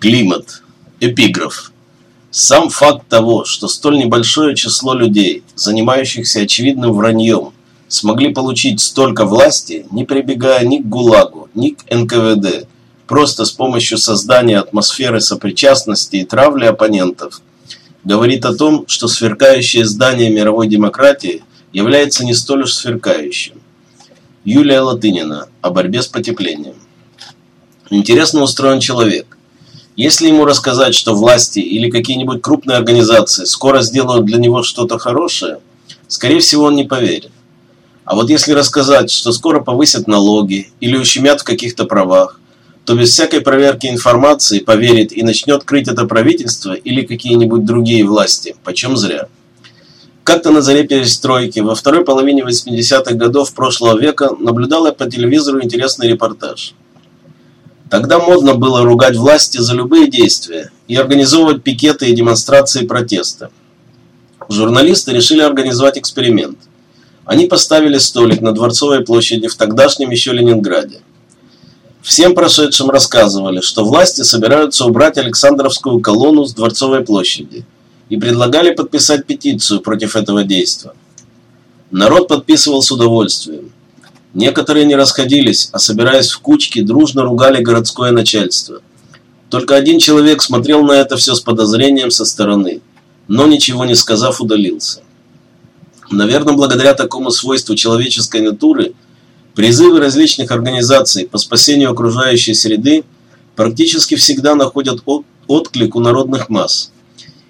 Климат. Эпиграф. Сам факт того, что столь небольшое число людей, занимающихся очевидным враньем, смогли получить столько власти, не прибегая ни к ГУЛАГу, ни к НКВД, просто с помощью создания атмосферы сопричастности и травли оппонентов, говорит о том, что сверкающее здание мировой демократии является не столь уж сверкающим. Юлия Латынина о борьбе с потеплением. Интересно устроен человек. Если ему рассказать, что власти или какие-нибудь крупные организации скоро сделают для него что-то хорошее, скорее всего он не поверит. А вот если рассказать, что скоро повысят налоги или ущемят в каких-то правах, то без всякой проверки информации поверит и начнет крыть это правительство или какие-нибудь другие власти, почем зря. Как-то на заре перестройки, во второй половине 80-х годов прошлого века, наблюдала по телевизору интересный репортаж – Тогда модно было ругать власти за любые действия и организовывать пикеты и демонстрации протеста. Журналисты решили организовать эксперимент. Они поставили столик на Дворцовой площади в тогдашнем еще Ленинграде. Всем прошедшим рассказывали, что власти собираются убрать Александровскую колонну с Дворцовой площади и предлагали подписать петицию против этого действия. Народ подписывал с удовольствием. Некоторые не расходились, а собираясь в кучки, дружно ругали городское начальство. Только один человек смотрел на это все с подозрением со стороны, но ничего не сказав, удалился. Наверное, благодаря такому свойству человеческой натуры, призывы различных организаций по спасению окружающей среды практически всегда находят отклик у народных масс.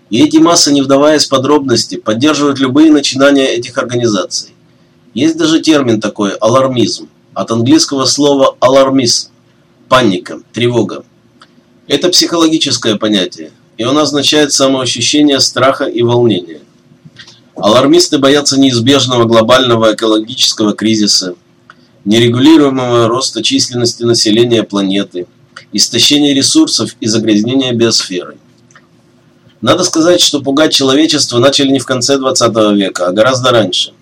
И эти массы, не вдаваясь в подробности, поддерживают любые начинания этих организаций. Есть даже термин такой – алармизм. От английского слова «алармиз» – паника, тревога. Это психологическое понятие, и оно означает самоощущение страха и волнения. Алармисты боятся неизбежного глобального экологического кризиса, нерегулируемого роста численности населения планеты, истощения ресурсов и загрязнения биосферы. Надо сказать, что пугать человечество начали не в конце 20 века, а гораздо раньше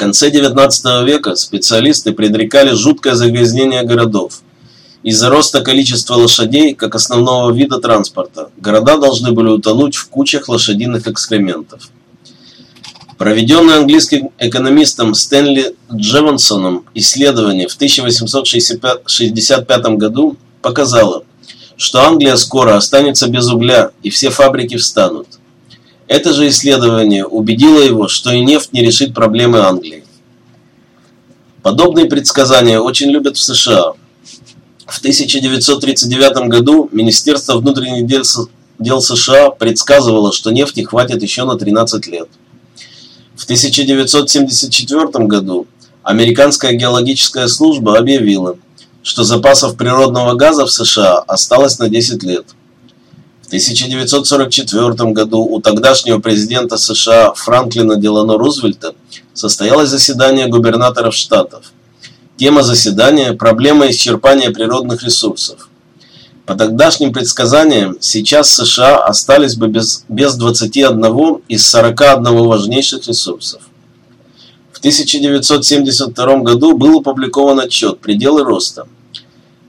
конце XIX века специалисты предрекали жуткое загрязнение городов. Из-за роста количества лошадей, как основного вида транспорта, города должны были утонуть в кучах лошадиных экскрементов. Проведенное английским экономистом Стэнли Джевансоном исследование в 1865 году показало, что Англия скоро останется без угля и все фабрики встанут. Это же исследование убедило его, что и нефть не решит проблемы Англии. Подобные предсказания очень любят в США. В 1939 году Министерство внутренних дел, США предсказывало, что нефти хватит еще на 13 лет. В 1974 году Американская геологическая служба объявила, что запасов природного газа в США осталось на 10 лет. 1944 году у тогдашнего президента США Франклина Делано Рузвельта состоялось заседание губернаторов штатов. Тема заседания – проблема исчерпания природных ресурсов. По тогдашним предсказаниям, сейчас США остались бы без, без 21 из 41 важнейших ресурсов. В 1972 году был опубликован отчет «Пределы роста».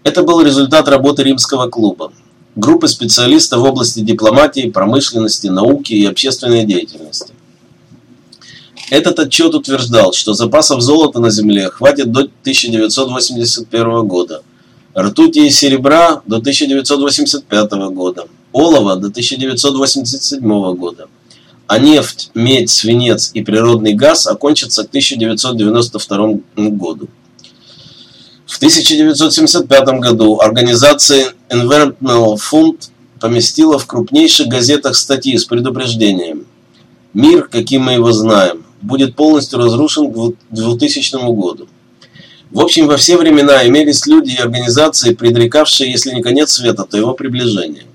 Это был результат работы Римского клуба группы специалистов в области дипломатии, промышленности, науки и общественной деятельности. Этот отчет утверждал, что запасов золота на Земле хватит до 1981 года, ртути и серебра до 1985 года, олова до 1987 года, а нефть, медь, свинец и природный газ окончатся к 1992 году. В 1975 году организация Environmental Fund поместила в крупнейших газетах статьи с предупреждением «Мир, каким мы его знаем, будет полностью разрушен к 2000 году». В общем, во все времена имелись люди и организации, предрекавшие, если не конец света, то его приближение.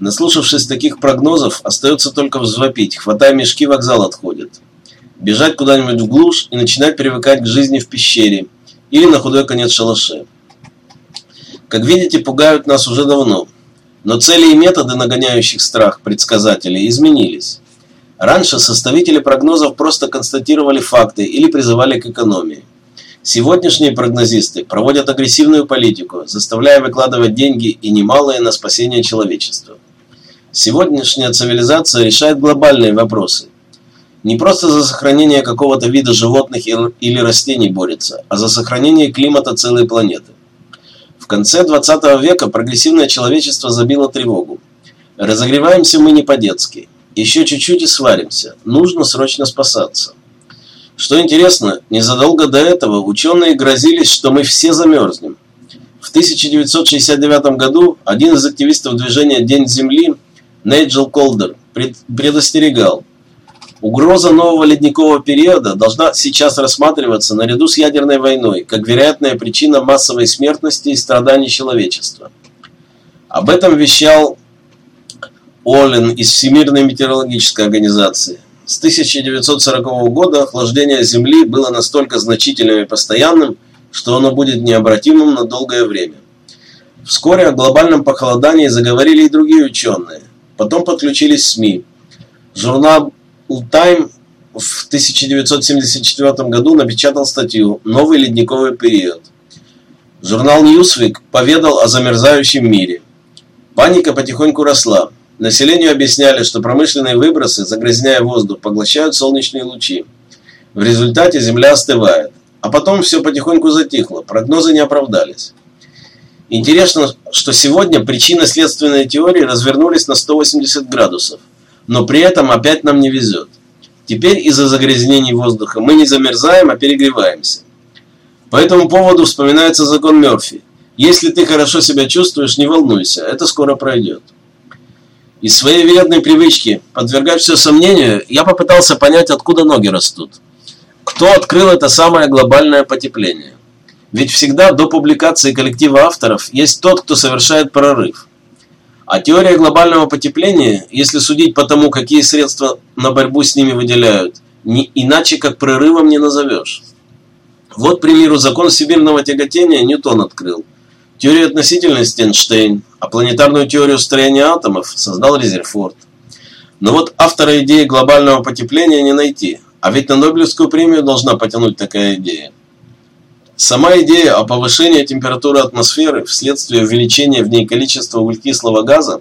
Наслушавшись таких прогнозов, остается только взвопить, хватая мешки, вокзал отходит. Бежать куда-нибудь в глушь и начинать привыкать к жизни в пещере – или на худой конец шалаше. Как видите, пугают нас уже давно, но цели и методы нагоняющих страх предсказателей изменились. Раньше составители прогнозов просто констатировали факты или призывали к экономии. Сегодняшние прогнозисты проводят агрессивную политику, заставляя выкладывать деньги и немалые на спасение человечества. Сегодняшняя цивилизация решает глобальные вопросы. Не просто за сохранение какого-то вида животных или растений борется, а за сохранение климата целой планеты. В конце 20 века прогрессивное человечество забило тревогу. Разогреваемся мы не по-детски. Еще чуть-чуть и сваримся. Нужно срочно спасаться. Что интересно, незадолго до этого ученые грозились, что мы все замерзнем. В 1969 году один из активистов движения «День Земли» Нейджел Колдер предостерегал. Угроза нового ледникового периода должна сейчас рассматриваться наряду с ядерной войной, как вероятная причина массовой смертности и страданий человечества. Об этом вещал Оллен из Всемирной метеорологической организации. С 1940 года охлаждение Земли было настолько значительным и постоянным, что оно будет необратимым на долгое время. Вскоре о глобальном похолодании заговорили и другие ученые. Потом подключились СМИ. Журнал Time в 1974 году напечатал статью «Новый ледниковый период». Журнал Newsweek поведал о замерзающем мире. Паника потихоньку росла. Населению объясняли, что промышленные выбросы, загрязняя воздух, поглощают солнечные лучи. В результате Земля остывает. А потом все потихоньку затихло, прогнозы не оправдались. Интересно, что сегодня причинно-следственные теории развернулись на 180 градусов, но при этом опять нам не везет. Теперь из-за загрязнений воздуха мы не замерзаем, а перегреваемся. По этому поводу вспоминается закон Мерфи. Если ты хорошо себя чувствуешь, не волнуйся, это скоро пройдет. Из своей вредной привычки подвергать все сомнению, я попытался понять, откуда ноги растут. Кто открыл это самое глобальное потепление? Ведь всегда до публикации коллектива авторов есть тот, кто совершает прорыв. А теория глобального потепления, если судить по тому, какие средства на борьбу с ними выделяют, не, иначе как прорывом не назовешь. Вот, к примеру, закон всемирного тяготения Ньютон открыл. Теорию относительности Эйнштейн, а планетарную теорию строения атомов создал Резерфорд. Но вот автора идеи глобального потепления не найти, а ведь на Нобелевскую премию должна потянуть такая идея. Сама идея о повышении температуры атмосферы вследствие увеличения в ней количества углекислого газа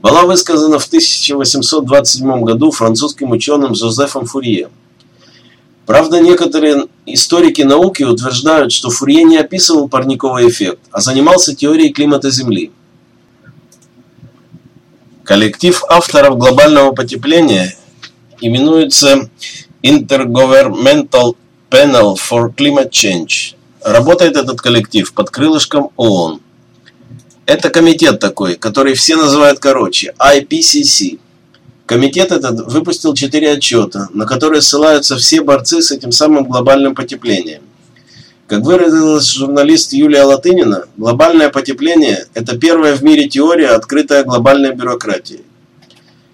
была высказана в 1827 году французским ученым Жозефом Фурье. Правда, некоторые историки науки утверждают, что Фурье не описывал парниковый эффект, а занимался теорией климата Земли. Коллектив авторов глобального потепления именуется Intergovernmental Panel for Climate Change – Работает этот коллектив под крылышком ООН. Это комитет такой, который все называют короче, IPCC. Комитет этот выпустил четыре отчета, на которые ссылаются все борцы с этим самым глобальным потеплением. Как выразилась журналист Юлия Латынина, глобальное потепление – это первая в мире теория, открытая глобальной бюрократией.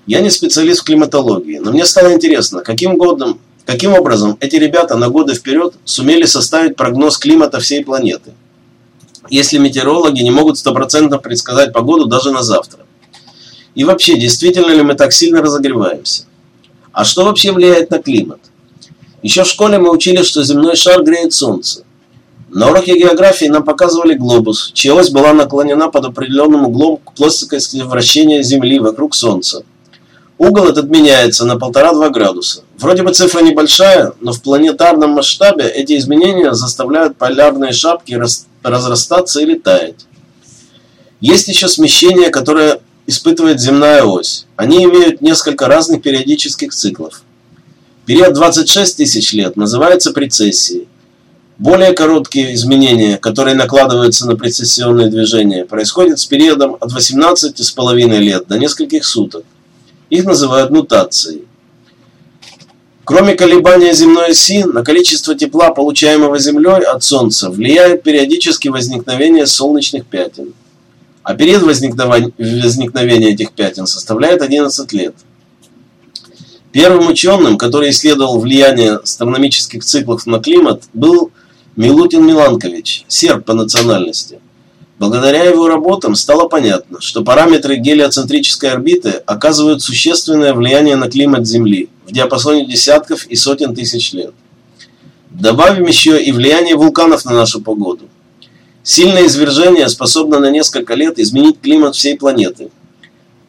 Я не специалист в климатологии, но мне стало интересно, каким годом Каким образом эти ребята на годы вперед сумели составить прогноз климата всей планеты? Если метеорологи не могут стопроцентно предсказать погоду даже на завтра. И вообще, действительно ли мы так сильно разогреваемся? А что вообще влияет на климат? Еще в школе мы учили, что земной шар греет солнце. На уроке географии нам показывали глобус, чья ось была наклонена под определенным углом к плоскости вращения Земли вокруг Солнца. Угол этот меняется на 1,5-2 градуса. Вроде бы цифра небольшая, но в планетарном масштабе эти изменения заставляют полярные шапки разрастаться или таять. Есть еще смещение, которое испытывает земная ось. Они имеют несколько разных периодических циклов. Период 26 тысяч лет называется прецессией. Более короткие изменения, которые накладываются на прецессионные движения, происходят с периодом от 18,5 лет до нескольких суток. Их называют нутацией. Кроме колебания земной оси, на количество тепла, получаемого Землей от Солнца, влияет периодически возникновение солнечных пятен. А период возникновения этих пятен составляет 11 лет. Первым ученым, который исследовал влияние астрономических циклов на климат, был Милутин Миланкович, серб по национальности. Благодаря его работам стало понятно, что параметры гелиоцентрической орбиты оказывают существенное влияние на климат Земли в диапазоне десятков и сотен тысяч лет. Добавим еще и влияние вулканов на нашу погоду. Сильное извержение способно на несколько лет изменить климат всей планеты.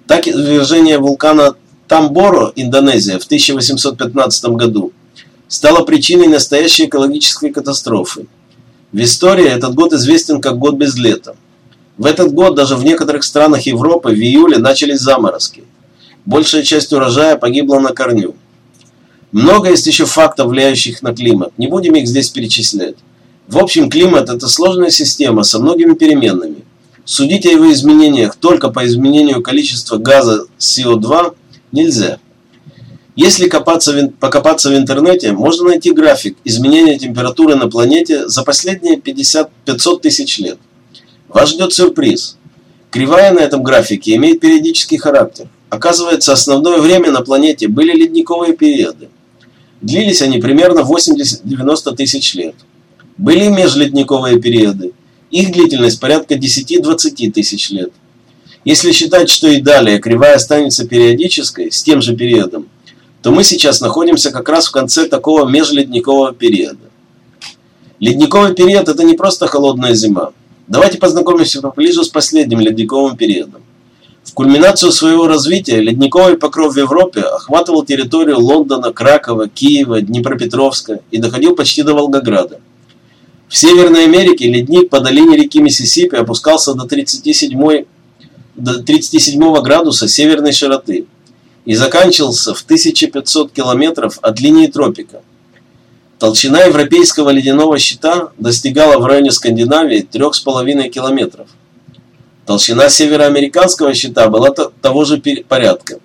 Так извержение вулкана Тамборо, Индонезия, в 1815 году стало причиной настоящей экологической катастрофы. В истории этот год известен как год без лета. В этот год даже в некоторых странах Европы в июле начались заморозки. Большая часть урожая погибла на корню. Много есть еще фактов, влияющих на климат. Не будем их здесь перечислять. В общем, климат – это сложная система со многими переменными. Судить о его изменениях только по изменению количества газа СО2 нельзя. Если копаться покопаться в интернете, можно найти график изменения температуры на планете за последние 50, 500 тысяч лет. Вас ждет сюрприз. Кривая на этом графике имеет периодический характер. Оказывается, основное время на планете были ледниковые периоды. Длились они примерно 80-90 тысяч лет. Были межледниковые периоды. Их длительность порядка 10-20 тысяч лет. Если считать, что и далее кривая останется периодической, с тем же периодом, то мы сейчас находимся как раз в конце такого межледникового периода. Ледниковый период – это не просто холодная зима. Давайте познакомимся поближе с последним ледниковым периодом. В кульминацию своего развития ледниковый покров в Европе охватывал территорию Лондона, Кракова, Киева, Днепропетровска и доходил почти до Волгограда. В Северной Америке ледник по долине реки Миссисипи опускался до 37, до 37 градуса северной широты и заканчивался в 1500 километров от линии тропика. Толщина европейского ледяного щита достигала в районе Скандинавии 3,5 километров. Толщина североамериканского щита была того же порядка.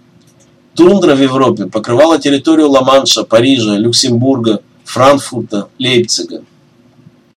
Тундра в Европе покрывала территорию Ла-Манша, Парижа, Люксембурга, Франкфурта, Лейпцига.